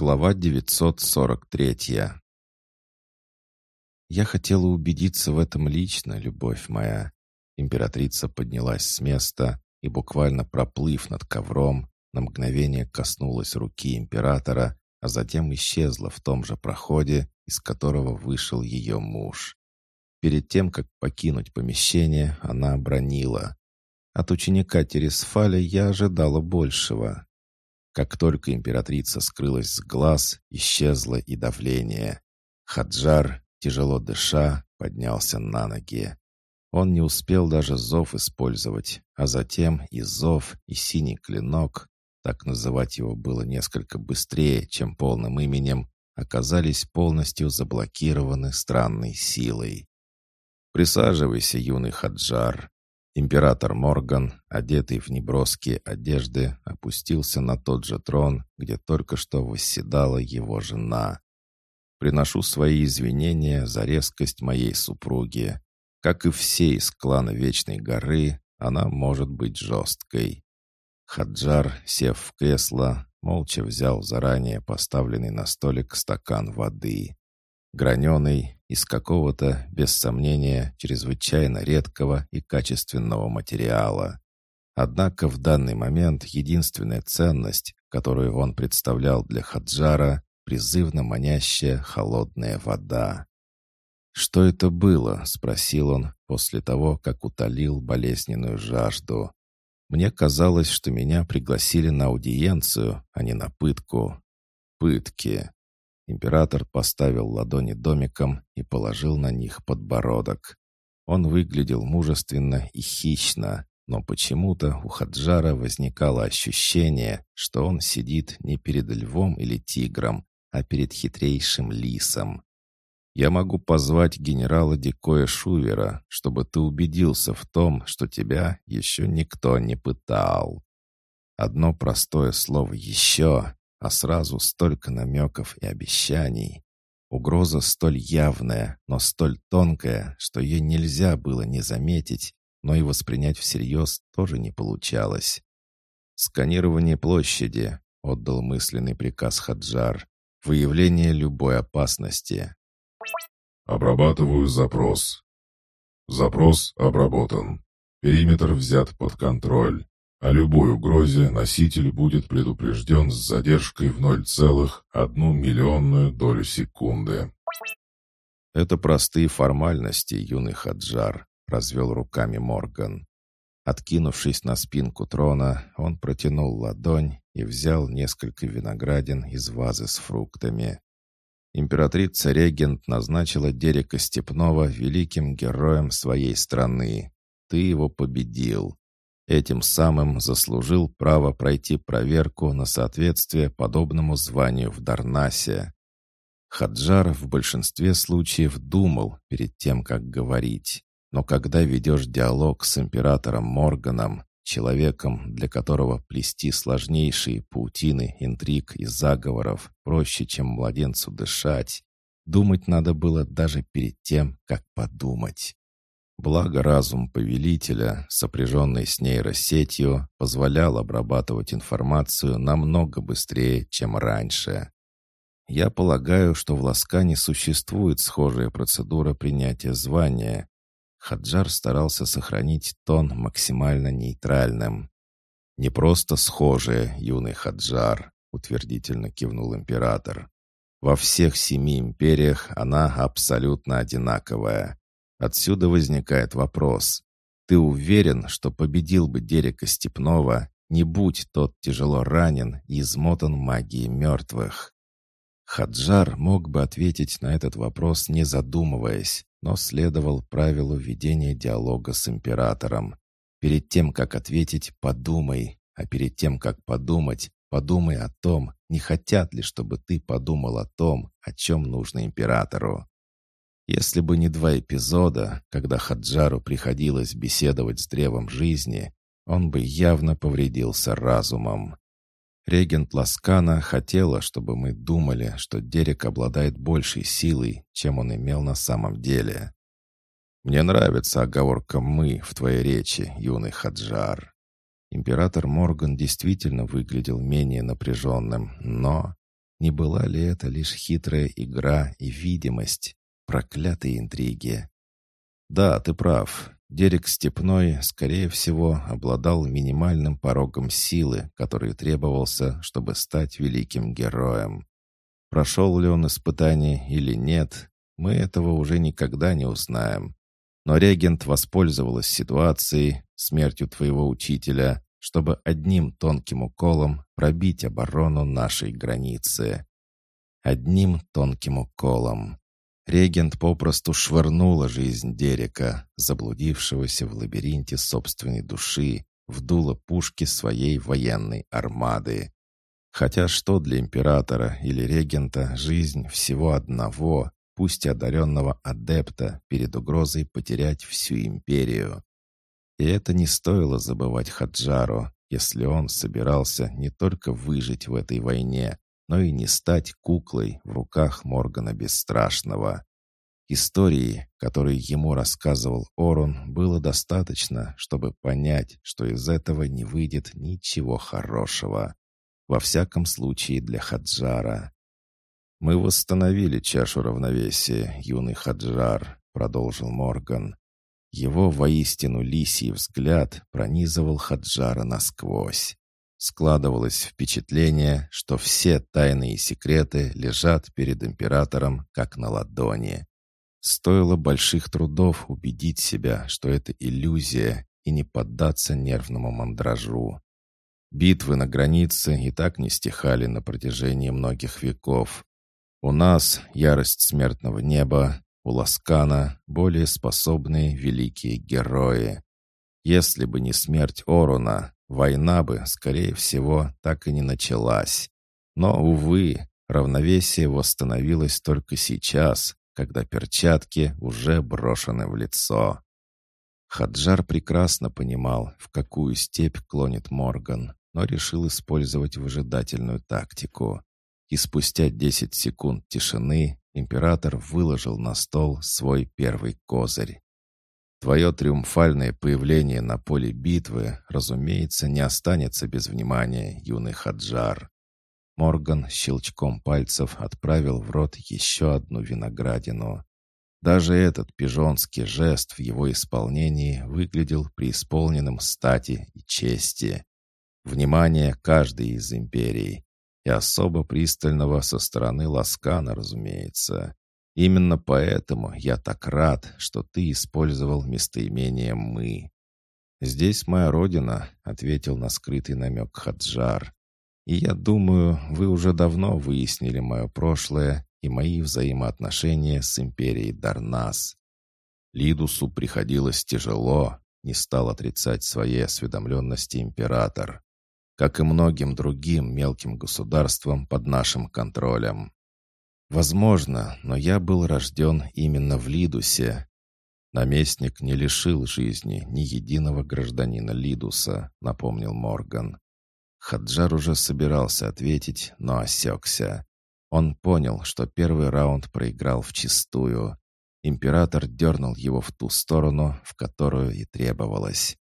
Глава 943 «Я хотела убедиться в этом лично, любовь моя». Императрица поднялась с места и, буквально проплыв над ковром, на мгновение коснулась руки императора, а затем исчезла в том же проходе, из которого вышел ее муж. Перед тем, как покинуть помещение, она обронила. От ученика Тересфаля я ожидала большего. Как только императрица скрылась с глаз, исчезло и давление. Хаджар, тяжело дыша, поднялся на ноги. Он не успел даже зов использовать, а затем и зов, и синий клинок, так называть его было несколько быстрее, чем полным именем, оказались полностью заблокированы странной силой. «Присаживайся, юный Хаджар», Император Морган, одетый в неброские одежды, опустился на тот же трон, где только что восседала его жена. «Приношу свои извинения за резкость моей супруги. Как и все из клана Вечной горы, она может быть жесткой». Хаджар, сев в кресло, молча взял заранее поставленный на столик стакан воды. Граненый, из какого-то, без сомнения, чрезвычайно редкого и качественного материала. Однако в данный момент единственная ценность, которую он представлял для Хаджара, призывно манящая холодная вода. «Что это было?» — спросил он после того, как утолил болезненную жажду. «Мне казалось, что меня пригласили на аудиенцию, а не на пытку». «Пытки. Император поставил ладони домиком и положил на них подбородок. Он выглядел мужественно и хищно, но почему-то у Хаджара возникало ощущение, что он сидит не перед львом или тигром, а перед хитрейшим лисом. «Я могу позвать генерала Дикоя Шувера, чтобы ты убедился в том, что тебя еще никто не пытал». Одно простое слово «еще» а сразу столько намеков и обещаний. Угроза столь явная, но столь тонкая, что ее нельзя было не заметить, но и воспринять всерьез тоже не получалось. «Сканирование площади», — отдал мысленный приказ Хаджар. «Выявление любой опасности». «Обрабатываю запрос». «Запрос обработан. Периметр взят под контроль. О любой угрозе носитель будет предупрежден с задержкой в 0,1 миллионную долю секунды. «Это простые формальности, юный Хаджар», — развел руками Морган. Откинувшись на спинку трона, он протянул ладонь и взял несколько виноградин из вазы с фруктами. Императрица-регент назначила Дерека Степнова великим героем своей страны. Ты его победил. Этим самым заслужил право пройти проверку на соответствие подобному званию в Дарнасе. Хаджар в большинстве случаев думал перед тем, как говорить. Но когда ведешь диалог с императором Морганом, человеком, для которого плести сложнейшие паутины, интриг и заговоров проще, чем младенцу дышать, думать надо было даже перед тем, как подумать. Благо разум повелителя, сопряженный с нейросетью, позволял обрабатывать информацию намного быстрее, чем раньше. Я полагаю, что в Ласкане существует схожая процедура принятия звания. Хаджар старался сохранить тон максимально нейтральным. «Не просто схожая, юный Хаджар», — утвердительно кивнул император. «Во всех семи империях она абсолютно одинаковая. Отсюда возникает вопрос. Ты уверен, что победил бы Дерека Степнова, не будь тот тяжело ранен и измотан магией мертвых? Хаджар мог бы ответить на этот вопрос, не задумываясь, но следовал правилу ведения диалога с императором. Перед тем, как ответить, подумай, а перед тем, как подумать, подумай о том, не хотят ли, чтобы ты подумал о том, о чем нужно императору. Если бы не два эпизода, когда Хаджару приходилось беседовать с древом жизни, он бы явно повредился разумом. Регент Ласкана хотела, чтобы мы думали, что Дерек обладает большей силой, чем он имел на самом деле. Мне нравится оговорка «мы» в твоей речи, юный Хаджар. Император Морган действительно выглядел менее напряженным, но... Не была ли это лишь хитрая игра и видимость, проклятые интриги? Да, ты прав. Дерек Степной, скорее всего, обладал минимальным порогом силы, который требовался, чтобы стать великим героем. Прошел ли он испытание или нет, мы этого уже никогда не узнаем. Но регент воспользовалась ситуацией, смертью твоего учителя, чтобы одним тонким уколом пробить оборону нашей границы. Одним тонким уколом. Регент попросту швырнула жизнь Дерека, заблудившегося в лабиринте собственной души, в дуло пушки своей военной армады. Хотя что для императора или регента жизнь всего одного, пусть и одаренного адепта, перед угрозой потерять всю империю. И это не стоило забывать Хаджару, если он собирался не только выжить в этой войне, но и не стать куклой в руках Моргана Бесстрашного. Истории, которые ему рассказывал Орун, было достаточно, чтобы понять, что из этого не выйдет ничего хорошего. Во всяком случае для Хаджара. «Мы восстановили чашу равновесия, юный Хаджар», — продолжил Морган. Его воистину лисий взгляд пронизывал Хаджара насквозь. Складывалось впечатление, что все тайные секреты лежат перед императором как на ладони. Стоило больших трудов убедить себя, что это иллюзия, и не поддаться нервному мандражу. Битвы на границе и так не стихали на протяжении многих веков. У нас ярость смертного неба, у Ласкана более способные великие герои. Если бы не смерть Оруна, Война бы, скорее всего, так и не началась. Но, увы, равновесие восстановилось только сейчас, когда перчатки уже брошены в лицо. Хаджар прекрасно понимал, в какую степь клонит Морган, но решил использовать выжидательную тактику. И спустя 10 секунд тишины император выложил на стол свой первый козырь. Твое триумфальное появление на поле битвы, разумеется, не останется без внимания, юный Хаджар. Морган щелчком пальцев отправил в рот еще одну виноградину. Даже этот пижонский жест в его исполнении выглядел преисполненным стати и чести. Внимание каждой из империй. И особо пристального со стороны Ласкана, разумеется. Именно поэтому я так рад, что ты использовал местоимение «мы». «Здесь моя родина», — ответил на скрытый намек Хаджар. «И я думаю, вы уже давно выяснили мое прошлое и мои взаимоотношения с империей Дарнас. Лидусу приходилось тяжело, не стал отрицать своей осведомленности император, как и многим другим мелким государствам под нашим контролем. Возможно, но я был рожден именно в Лидусе. Наместник не лишил жизни ни единого гражданина Лидуса, напомнил Морган. Хаджар уже собирался ответить, но осекся. Он понял, что первый раунд проиграл вчистую. Император дернул его в ту сторону, в которую и требовалось.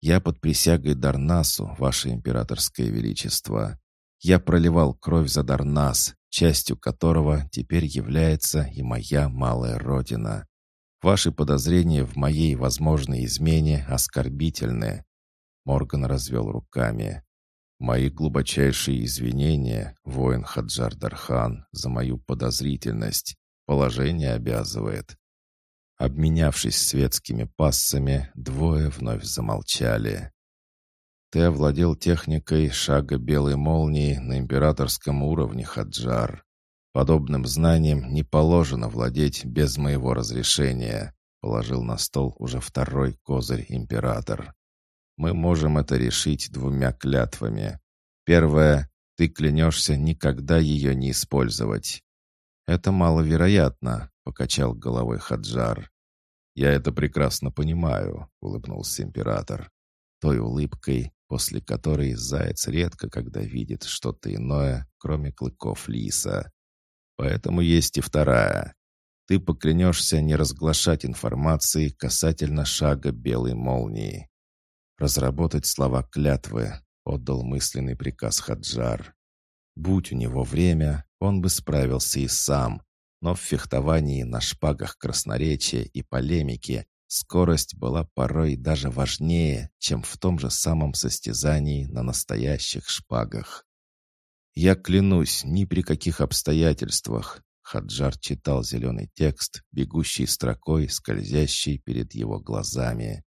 «Я под присягой Дарнасу, ваше императорское величество. Я проливал кровь за Дарнас, частью которого теперь является и моя малая родина. Ваши подозрения в моей возможной измене оскорбительны». Морган развел руками. «Мои глубочайшие извинения, воин Хаджар Дархан, за мою подозрительность. Положение обязывает». Обменявшись светскими пассами, двое вновь замолчали. Ты овладел техникой шага белой молнии на императорском уровне, Хаджар. Подобным знанием не положено владеть без моего разрешения», — положил на стол уже второй козырь император. «Мы можем это решить двумя клятвами. Первая — ты клянешься никогда ее не использовать». «Это маловероятно», — покачал головой Хаджар. «Я это прекрасно понимаю», — улыбнулся император. Той улыбкой, после которой заяц редко когда видит что-то иное, кроме клыков лиса. Поэтому есть и вторая. Ты поклянешься не разглашать информации касательно шага белой молнии. Разработать слова клятвы, отдал мысленный приказ Хаджар. Будь у него время, он бы справился и сам, но в фехтовании на шпагах красноречия и полемики скорость была порой даже важнее, чем в том же самом состязании на настоящих шпагах. «Я клянусь, ни при каких обстоятельствах», Хаджар читал зеленый текст, бегущий строкой, скользящий перед его глазами.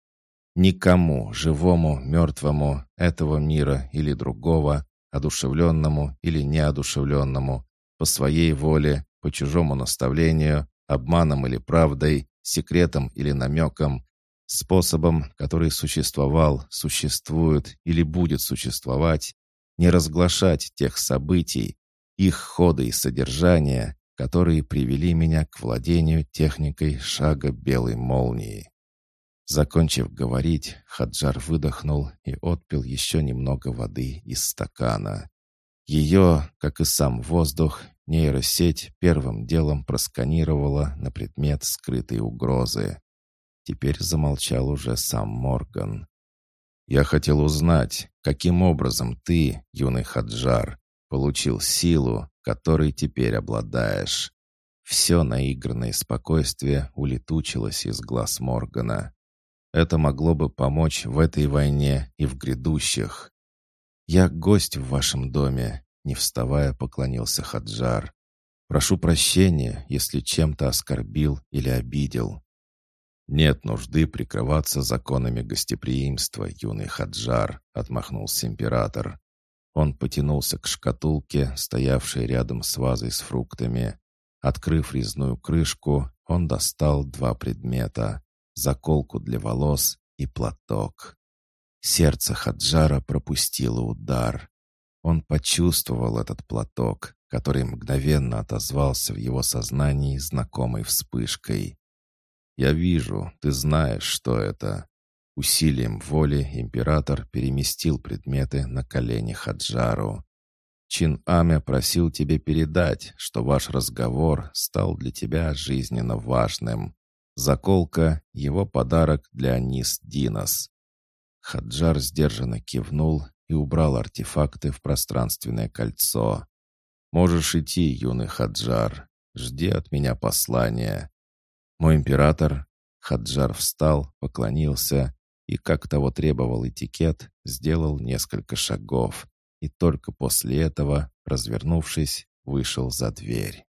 «Никому, живому, мертвому, этого мира или другого, одушевленному или неодушевленному, по своей воле, по чужому наставлению, обманом или правдой, секретом или намеком, способом, который существовал, существует или будет существовать, не разглашать тех событий, их хода и содержания, которые привели меня к владению техникой шага белой молнии. Закончив говорить, Хаджар выдохнул и отпил еще немного воды из стакана. Ее, как и сам воздух, нейросеть первым делом просканировала на предмет скрытой угрозы. Теперь замолчал уже сам Морган. «Я хотел узнать, каким образом ты, юный Хаджар, получил силу, которой теперь обладаешь». Все наигранное спокойствие улетучилось из глаз Моргана. Это могло бы помочь в этой войне и в грядущих. «Я гость в вашем доме», — не вставая поклонился Хаджар. «Прошу прощения, если чем-то оскорбил или обидел». «Нет нужды прикрываться законами гостеприимства, юный Хаджар», — отмахнулся император. Он потянулся к шкатулке, стоявшей рядом с вазой с фруктами. Открыв резную крышку, он достал два предмета — заколку для волос и платок. Сердце Хаджара пропустило удар. Он почувствовал этот платок, который мгновенно отозвался в его сознании знакомой вспышкой. «Я вижу, ты знаешь, что это». Усилием воли император переместил предметы на колени Хаджару. Чин Амя просил тебе передать, что ваш разговор стал для тебя жизненно важным. Заколка — его подарок для Нис Динос. Хаджар сдержанно кивнул и убрал артефакты в пространственное кольцо. «Можешь идти, юный Хаджар. Жди от меня послания». Мой император, Хаджар встал, поклонился и, как того требовал этикет, сделал несколько шагов и только после этого, развернувшись, вышел за дверь.